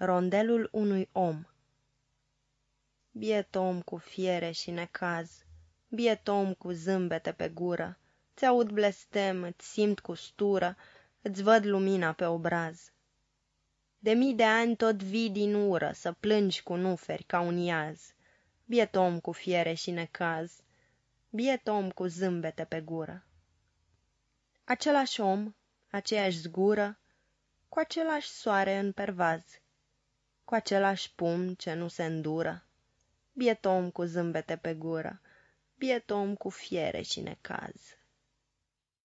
Rondelul unui om Biet om cu fiere și necaz, Biet om cu zâmbete pe gură, Ți-aud blestem, îți simt custură, Îți văd lumina pe obraz. De mii de ani tot vii din ură Să plângi cu nuferi ca un iaz, Biet om cu fiere și necaz, Biet om cu zâmbete pe gură. Același om, aceeași zgură, Cu același soare în pervaz, Cu același pumn ce nu se îndură, Biet om cu zâmbete pe gură, Biet om cu fiere și necaz.